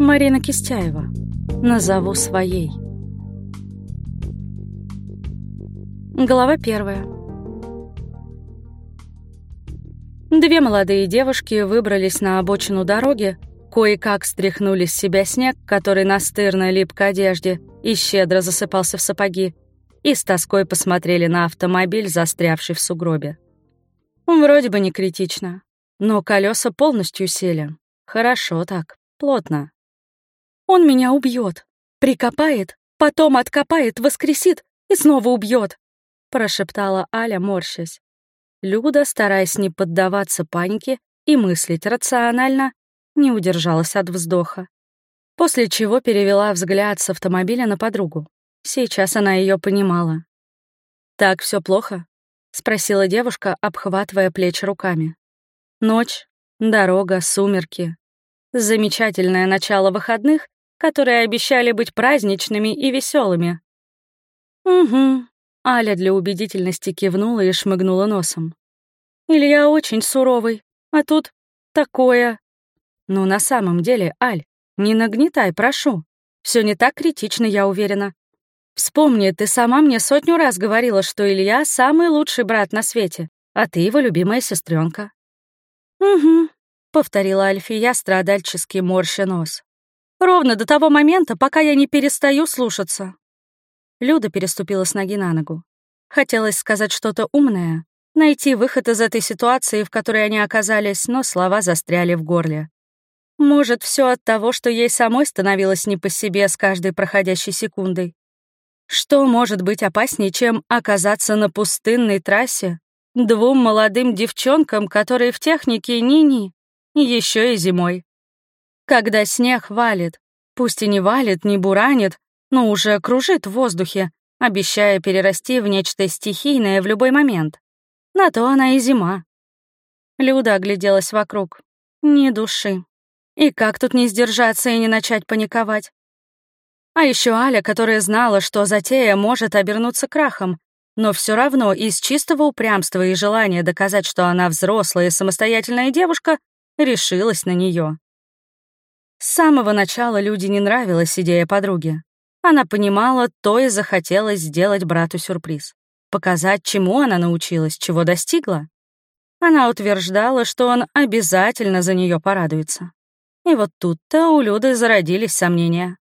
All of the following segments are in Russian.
Марина Кистяева. Назову своей. Глава первая. Две молодые девушки выбрались на обочину дороги, кое-как стряхнули с себя снег, который настырно лип к одежде и щедро засыпался в сапоги, и с тоской посмотрели на автомобиль, застрявший в сугробе. Вроде бы не критично, но колеса полностью сели. Хорошо так, плотно. Он меня убьет, прикопает, потом откопает, воскресит и снова убьет, прошептала Аля, морщась. Люда, стараясь не поддаваться панике и мыслить рационально, не удержалась от вздоха. После чего перевела взгляд с автомобиля на подругу. Сейчас она ее понимала. «Так все плохо?» — спросила девушка, обхватывая плечи руками. Ночь, дорога, сумерки. Замечательное начало выходных которые обещали быть праздничными и веселыми. «Угу», — Аля для убедительности кивнула и шмыгнула носом. «Илья очень суровый, а тут такое...» «Ну, на самом деле, Аль, не нагнетай, прошу. Все не так критично, я уверена. Вспомни, ты сама мне сотню раз говорила, что Илья — самый лучший брат на свете, а ты его любимая сестренка. «Угу», — повторила Альфия, страдальчески морща нос. Ровно до того момента, пока я не перестаю слушаться. Люда переступила с ноги на ногу. Хотелось сказать что-то умное, найти выход из этой ситуации, в которой они оказались, но слова застряли в горле. Может, все от того, что ей самой становилось не по себе с каждой проходящей секундой. Что может быть опаснее, чем оказаться на пустынной трассе двум молодым девчонкам, которые в технике ни-ни, еще и зимой? Когда снег валит, пусть и не валит, не буранит, но уже кружит в воздухе, обещая перерасти в нечто стихийное в любой момент. На то она и зима. Люда огляделась вокруг. Ни души. И как тут не сдержаться и не начать паниковать? А еще Аля, которая знала, что затея может обернуться крахом, но все равно из чистого упрямства и желания доказать, что она взрослая и самостоятельная девушка, решилась на нее. С самого начала люди не нравилась идея подруги. Она понимала, то и захотелось сделать брату сюрприз. Показать, чему она научилась, чего достигла. Она утверждала, что он обязательно за нее порадуется. И вот тут-то у Люды зародились сомнения.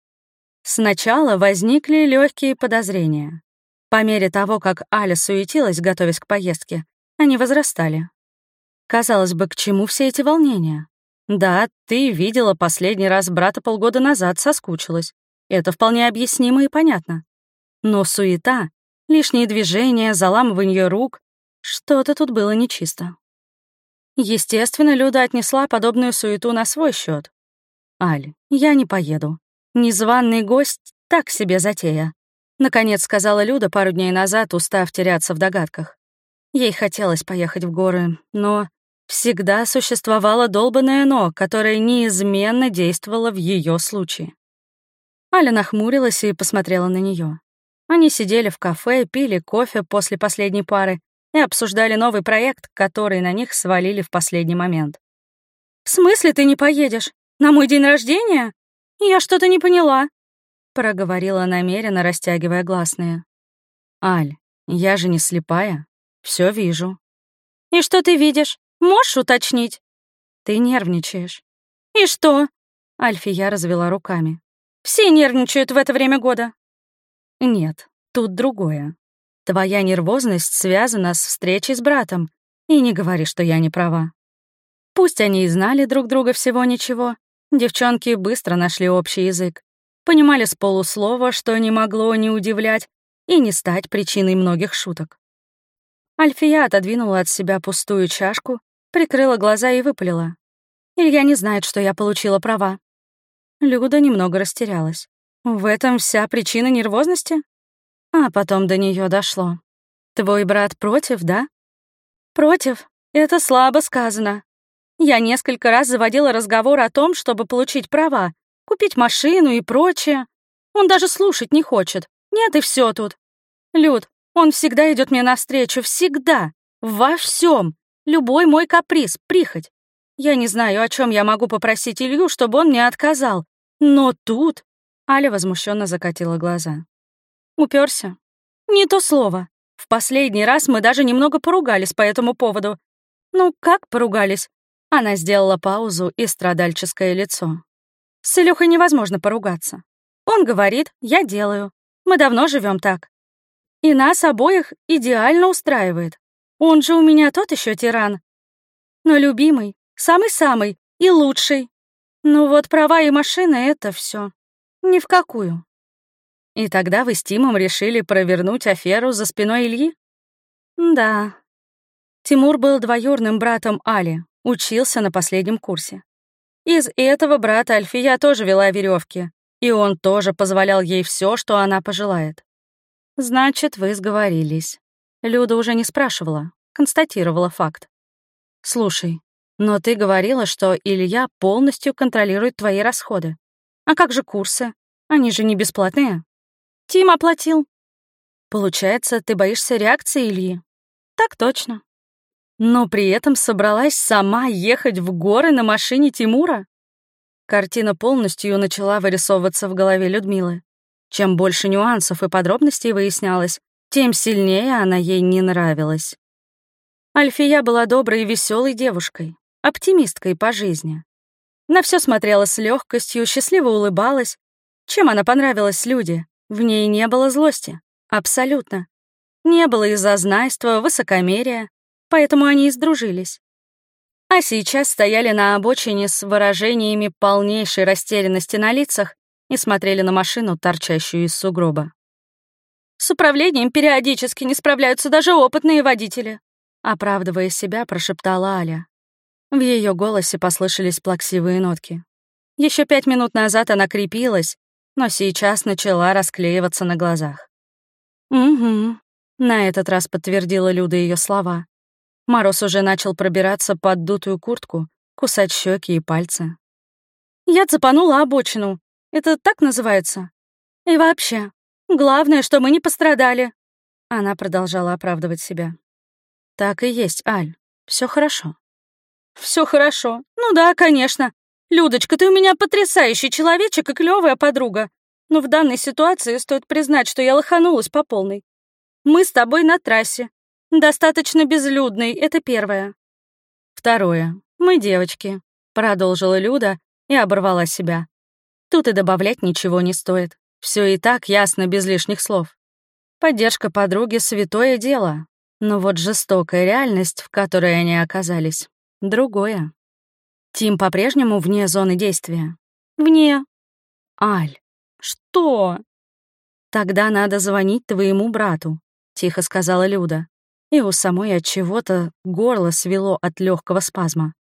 Сначала возникли легкие подозрения. По мере того, как Аля суетилась, готовясь к поездке, они возрастали. Казалось бы, к чему все эти волнения? Да, ты видела последний раз брата полгода назад, соскучилась. Это вполне объяснимо и понятно. Но суета, лишние движения, заламывание рук — что-то тут было нечисто. Естественно, Люда отнесла подобную суету на свой счет. «Аль, я не поеду. Незваный гость — так себе затея», — наконец сказала Люда пару дней назад, устав теряться в догадках. Ей хотелось поехать в горы, но Всегда существовало долбанное «но», которое неизменно действовало в ее случае. Аля нахмурилась и посмотрела на нее. Они сидели в кафе, пили кофе после последней пары и обсуждали новый проект, который на них свалили в последний момент. «В смысле ты не поедешь? На мой день рождения? Я что-то не поняла», — проговорила намеренно, растягивая гласные. «Аль, я же не слепая, все вижу». «И что ты видишь?» Можешь уточнить?» «Ты нервничаешь». «И что?» Альфия развела руками. «Все нервничают в это время года». «Нет, тут другое. Твоя нервозность связана с встречей с братом, и не говори, что я не права. Пусть они и знали друг друга всего ничего, девчонки быстро нашли общий язык, понимали с полуслова, что не могло не удивлять и не стать причиной многих шуток. Альфия отодвинула от себя пустую чашку, прикрыла глаза и выпалила. «Илья не знает, что я получила права». Люда немного растерялась. В этом вся причина нервозности? А потом до нее дошло. «Твой брат против, да?» «Против? Это слабо сказано. Я несколько раз заводила разговор о том, чтобы получить права, купить машину и прочее. Он даже слушать не хочет. Нет, и все тут. Люд, он всегда идет мне навстречу, всегда, во всем. Любой мой каприз, прихоть. Я не знаю, о чем я могу попросить Илью, чтобы он мне отказал. Но тут... Аля возмущенно закатила глаза. Уперся. Не то слово. В последний раз мы даже немного поругались по этому поводу. Ну, как поругались? Она сделала паузу и страдальческое лицо. С Илюхой невозможно поругаться. Он говорит, я делаю. Мы давно живем так. И нас обоих идеально устраивает. Он же у меня тот еще тиран. Но любимый, самый-самый и лучший. Ну вот права и машины — это все. Ни в какую. И тогда вы с Тимом решили провернуть аферу за спиной Ильи? Да. Тимур был двоюрным братом Али, учился на последнем курсе. Из этого брата Альфия тоже вела веревки, и он тоже позволял ей все, что она пожелает. Значит, вы сговорились. Люда уже не спрашивала, констатировала факт. Слушай, но ты говорила, что Илья полностью контролирует твои расходы. А как же курсы? Они же не бесплатные. Тим оплатил. Получается, ты боишься реакции Ильи? Так точно. Но при этом собралась сама ехать в горы на машине Тимура? Картина полностью начала вырисовываться в голове Людмилы. Чем больше нюансов и подробностей выяснялось, тем сильнее она ей не нравилась. Альфия была доброй и веселой девушкой, оптимисткой по жизни. На все смотрела с легкостью, счастливо улыбалась. Чем она понравилась люди? В ней не было злости. Абсолютно. Не было и зазнайства, высокомерия, поэтому они и сдружились. А сейчас стояли на обочине с выражениями полнейшей растерянности на лицах и смотрели на машину, торчащую из сугроба. «С управлением периодически не справляются даже опытные водители», оправдывая себя, прошептала Аля. В ее голосе послышались плаксивые нотки. Еще пять минут назад она крепилась, но сейчас начала расклеиваться на глазах. «Угу», — на этот раз подтвердила Люда ее слова. Мороз уже начал пробираться под дутую куртку, кусать щеки и пальцы. «Я цепанула обочину. Это так называется? И вообще, главное, что мы не пострадали». Она продолжала оправдывать себя. «Так и есть, Аль. Все хорошо». Все хорошо. Ну да, конечно. Людочка, ты у меня потрясающий человечек и клевая подруга. Но в данной ситуации стоит признать, что я лоханулась по полной. Мы с тобой на трассе. Достаточно безлюдный, это первое. Второе. Мы девочки, продолжила Люда и оборвала себя. Тут и добавлять ничего не стоит. Все и так ясно без лишних слов. Поддержка подруги — святое дело. Но вот жестокая реальность, в которой они оказались, другое. Тим по-прежнему вне зоны действия? Вне. Аль, что? Тогда надо звонить твоему брату, тихо сказала Люда. И у самой от чего-то горло свело от легкого спазма.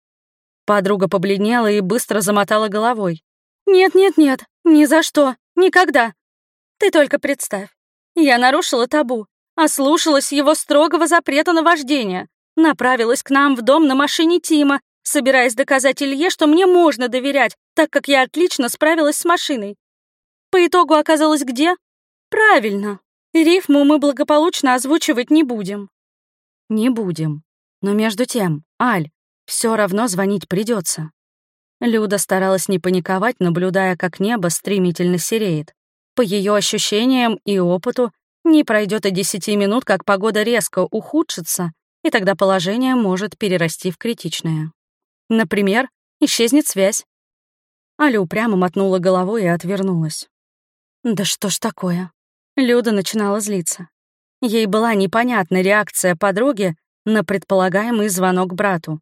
Подруга побледнела и быстро замотала головой. «Нет-нет-нет, ни за что, никогда. Ты только представь. Я нарушила табу, ослушалась его строгого запрета на вождение, направилась к нам в дом на машине Тима собираясь доказать Илье, что мне можно доверять, так как я отлично справилась с машиной. По итогу оказалось где? Правильно. Рифму мы благополучно озвучивать не будем. Не будем. Но между тем, Аль, все равно звонить придется. Люда старалась не паниковать, наблюдая, как небо стремительно сереет. По ее ощущениям и опыту, не пройдет и десяти минут, как погода резко ухудшится, и тогда положение может перерасти в критичное. Например, исчезнет связь. Аля упрямо мотнула головой и отвернулась. Да что ж такое? Люда начинала злиться. Ей была непонятна реакция подруги на предполагаемый звонок брату.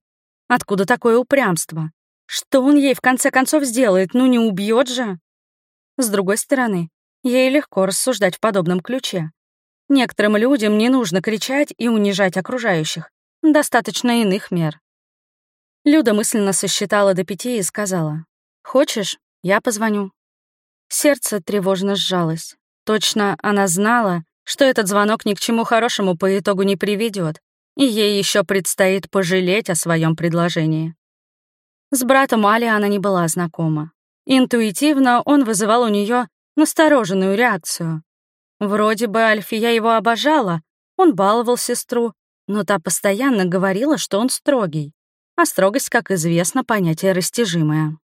Откуда такое упрямство? Что он ей в конце концов сделает? Ну не убьет же? С другой стороны, ей легко рассуждать в подобном ключе. Некоторым людям не нужно кричать и унижать окружающих. Достаточно иных мер. Люда мысленно сосчитала до пяти и сказала, «Хочешь, я позвоню». Сердце тревожно сжалось. Точно она знала, что этот звонок ни к чему хорошему по итогу не приведет, и ей еще предстоит пожалеть о своем предложении. С братом Али она не была знакома. Интуитивно он вызывал у нее настороженную реакцию. Вроде бы Альфия его обожала, он баловал сестру, но та постоянно говорила, что он строгий а строгость, как известно, понятие растяжимое.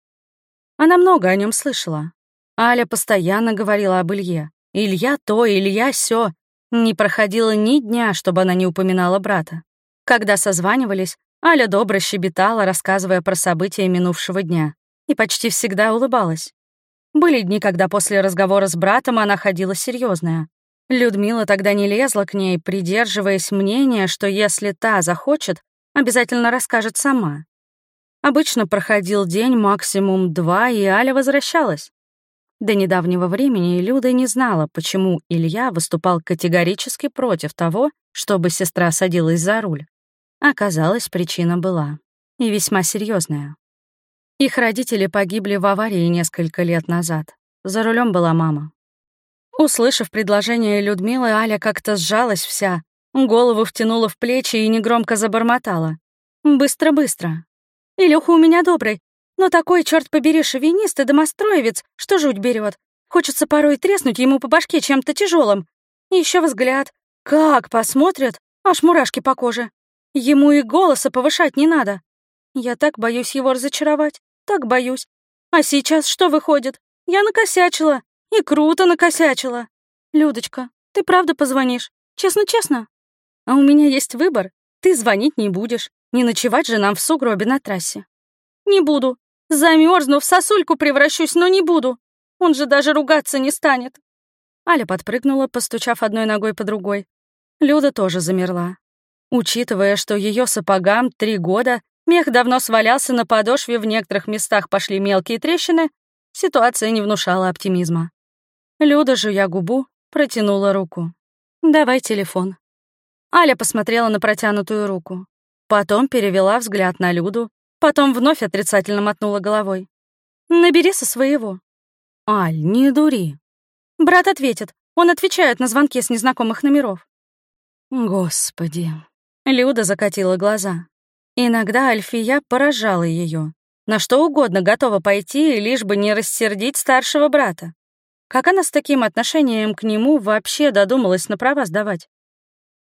Она много о нем слышала, Аля постоянно говорила об Илье. Илья то, Илья сё. Не проходило ни дня, чтобы она не упоминала брата. Когда созванивались, Аля добро щебетала, рассказывая про события минувшего дня, и почти всегда улыбалась. Были дни, когда после разговора с братом она ходила серьезная. Людмила тогда не лезла к ней, придерживаясь мнения, что если та захочет, обязательно расскажет сама. Обычно проходил день, максимум два, и Аля возвращалась. До недавнего времени Люда не знала, почему Илья выступал категорически против того, чтобы сестра садилась за руль. Оказалось, причина была. И весьма серьезная. Их родители погибли в аварии несколько лет назад. За рулем была мама. Услышав предложение Людмилы, Аля как-то сжалась вся, голову втянула в плечи и негромко забормотала. «Быстро-быстро. Илюха у меня добрый, но такой, черт побери, шовинист и домостроевец, что жуть берет. Хочется порой треснуть ему по башке чем-то тяжелым. И еще взгляд. Как посмотрят, аж мурашки по коже. Ему и голоса повышать не надо. Я так боюсь его разочаровать, так боюсь. А сейчас что выходит? Я накосячила. И круто накосячила. Людочка, ты правда позвонишь? Честно-честно? А у меня есть выбор. Ты звонить не будешь. Не ночевать же нам в сугробе на трассе. Не буду. Замерзну, в сосульку превращусь, но не буду. Он же даже ругаться не станет. Аля подпрыгнула, постучав одной ногой по другой. Люда тоже замерла. Учитывая, что ее сапогам три года, мех давно свалялся на подошве, в некоторых местах пошли мелкие трещины, ситуация не внушала оптимизма. Люда, жуя губу, протянула руку. «Давай телефон». Аля посмотрела на протянутую руку. Потом перевела взгляд на Люду, потом вновь отрицательно мотнула головой. «Набери со своего». «Аль, не дури». Брат ответит. Он отвечает на звонки с незнакомых номеров. Господи. Люда закатила глаза. Иногда Альфия поражала ее. На что угодно готова пойти, лишь бы не рассердить старшего брата. Как она с таким отношением к нему вообще додумалась на права сдавать?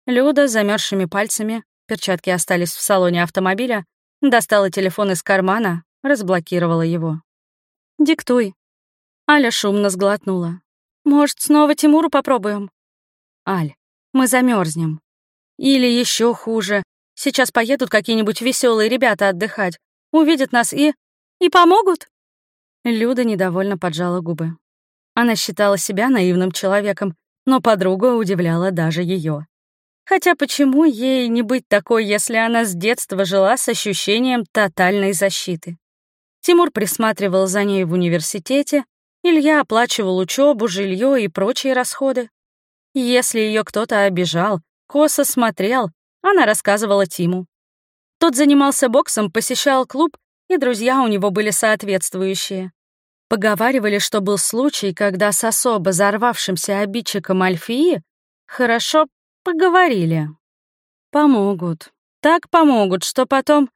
Люда замерзшими пальцами, перчатки остались в салоне автомобиля, достала телефон из кармана, разблокировала его. «Диктуй». Аля шумно сглотнула. «Может, снова Тимуру попробуем?» «Аль, мы замерзнем. Или еще хуже. Сейчас поедут какие-нибудь веселые ребята отдыхать, увидят нас и... и помогут?» Люда недовольно поджала губы. Она считала себя наивным человеком, но подруга удивляла даже ее. Хотя почему ей не быть такой, если она с детства жила с ощущением тотальной защиты? Тимур присматривал за ней в университете, Илья оплачивал учебу, жилье и прочие расходы. Если ее кто-то обижал, косо смотрел, она рассказывала Тиму. Тот занимался боксом, посещал клуб, и друзья у него были соответствующие. Поговаривали, что был случай, когда с особо зарвавшимся обидчиком Альфии хорошо поговорили. Помогут. Так помогут, что потом...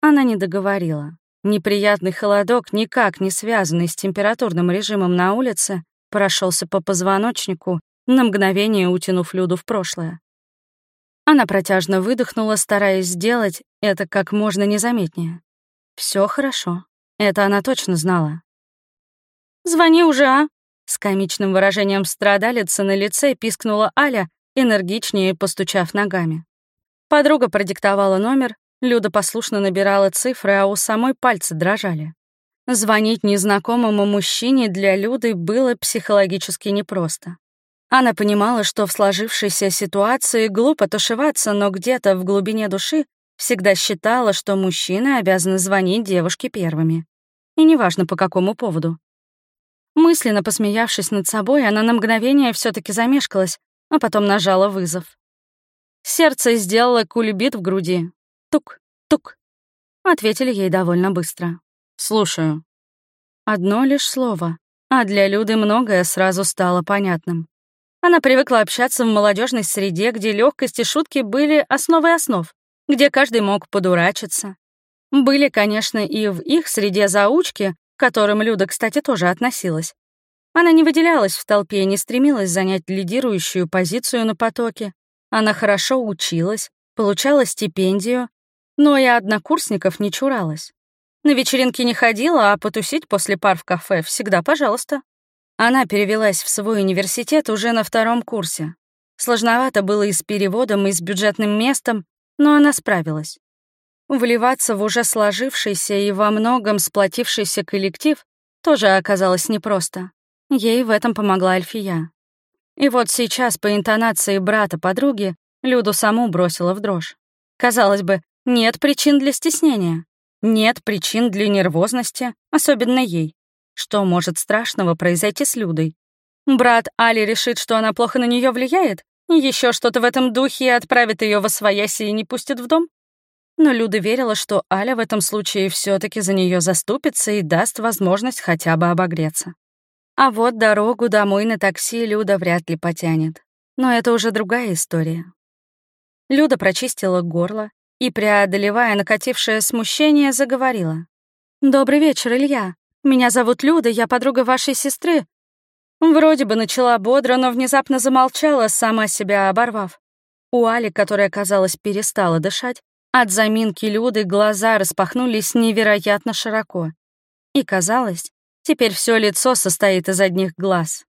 Она не договорила. Неприятный холодок, никак не связанный с температурным режимом на улице, прошелся по позвоночнику, на мгновение утянув Люду в прошлое. Она протяжно выдохнула, стараясь сделать это как можно незаметнее. Все хорошо. Это она точно знала. «Звони уже, а?» С комичным выражением страдалицы на лице пискнула Аля, энергичнее постучав ногами. Подруга продиктовала номер, Люда послушно набирала цифры, а у самой пальцы дрожали. Звонить незнакомому мужчине для Люды было психологически непросто. Она понимала, что в сложившейся ситуации глупо тушеваться, но где-то в глубине души всегда считала, что мужчины обязаны звонить девушке первыми. И неважно, по какому поводу. Мысленно посмеявшись над собой, она на мгновение все таки замешкалась, а потом нажала вызов. Сердце сделало кульбит в груди. Тук, тук. Ответили ей довольно быстро. «Слушаю». Одно лишь слово, а для Люды многое сразу стало понятным. Она привыкла общаться в молодежной среде, где легкость и шутки были основой основ, где каждый мог подурачиться. Были, конечно, и в их среде заучки, к которым Люда, кстати, тоже относилась. Она не выделялась в толпе и не стремилась занять лидирующую позицию на потоке. Она хорошо училась, получала стипендию, но и однокурсников не чуралась. На вечеринки не ходила, а потусить после пар в кафе всегда пожалуйста. Она перевелась в свой университет уже на втором курсе. Сложновато было и с переводом, и с бюджетным местом, но она справилась. Вливаться в уже сложившийся и во многом сплотившийся коллектив тоже оказалось непросто. Ей в этом помогла Альфия. И вот сейчас по интонации брата подруги Люду саму бросила в дрожь. Казалось бы, нет причин для стеснения. Нет причин для нервозности, особенно ей. Что может страшного произойти с Людой? Брат Али решит, что она плохо на нее влияет, еще что-то в этом духе и отправит ее во свояси и не пустит в дом? Но Люда верила, что Аля в этом случае все таки за нее заступится и даст возможность хотя бы обогреться. А вот дорогу домой на такси Люда вряд ли потянет. Но это уже другая история. Люда прочистила горло и, преодолевая накатившее смущение, заговорила. «Добрый вечер, Илья. Меня зовут Люда, я подруга вашей сестры». Вроде бы начала бодро, но внезапно замолчала, сама себя оборвав. У Али, которая, казалось, перестала дышать, от заминки Люды глаза распахнулись невероятно широко. И казалось, теперь все лицо состоит из одних глаз.